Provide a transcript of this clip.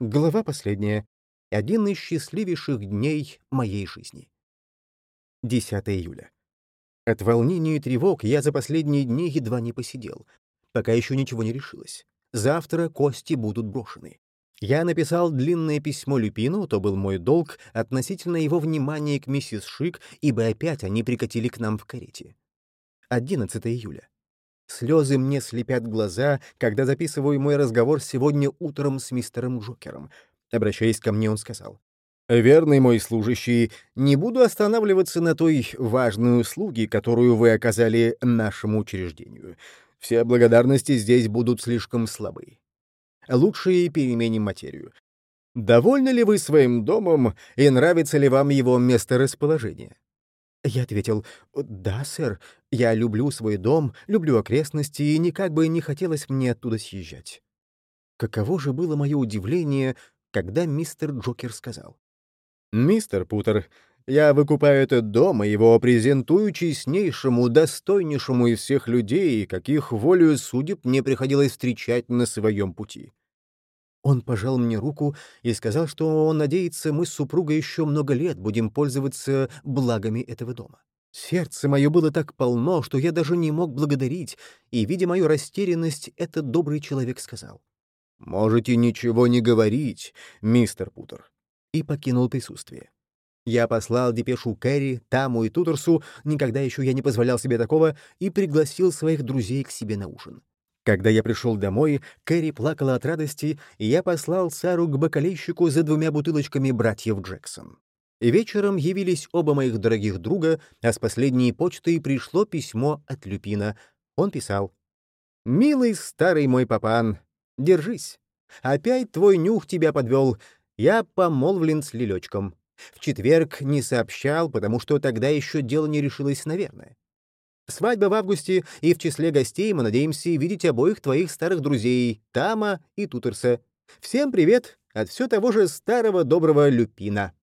Глава последняя. Один из счастливейших дней моей жизни. 10 июля. От волнения и тревог я за последние дни едва не посидел. Пока еще ничего не решилось. Завтра кости будут брошены. Я написал длинное письмо Люпину, то был мой долг, относительно его внимания к миссис Шик, ибо опять они прикатили к нам в карете. 11 июля. Слезы мне слепят глаза, когда записываю мой разговор сегодня утром с мистером Джокером. Обращаясь ко мне, он сказал. «Верный мой служащий, не буду останавливаться на той важной услуге, которую вы оказали нашему учреждению. Все благодарности здесь будут слишком слабы. Лучше переменим материю. Довольны ли вы своим домом и нравится ли вам его месторасположение? Я ответил, «Да, сэр, я люблю свой дом, люблю окрестности, и никак бы не хотелось мне оттуда съезжать». Каково же было мое удивление, когда мистер Джокер сказал, «Мистер Путер, я выкупаю этот дом и его презентую честнейшему, достойнейшему из всех людей, каких волею судеб мне приходилось встречать на своем пути. Он пожал мне руку и сказал, что он надеется, мы с супругой еще много лет будем пользоваться благами этого дома. Сердце мое было так полно, что я даже не мог благодарить, и, видя мою растерянность, этот добрый человек сказал. «Можете ничего не говорить, мистер Путер», и покинул присутствие. Я послал депешу Кэрри, Таму и Тутерсу, никогда еще я не позволял себе такого, и пригласил своих друзей к себе на ужин. Когда я пришел домой, Кэрри плакала от радости, и я послал Сару к бокалейщику за двумя бутылочками братьев Джексон. Вечером явились оба моих дорогих друга, а с последней почты пришло письмо от Люпина. Он писал. «Милый старый мой папан, держись. Опять твой нюх тебя подвел. Я помолвлен с Лилечком. В четверг не сообщал, потому что тогда еще дело не решилось, наверное. Свадьба в августе, и в числе гостей мы надеемся видеть обоих твоих старых друзей, Тама и Тутерса. Всем привет от все того же старого доброго Люпина.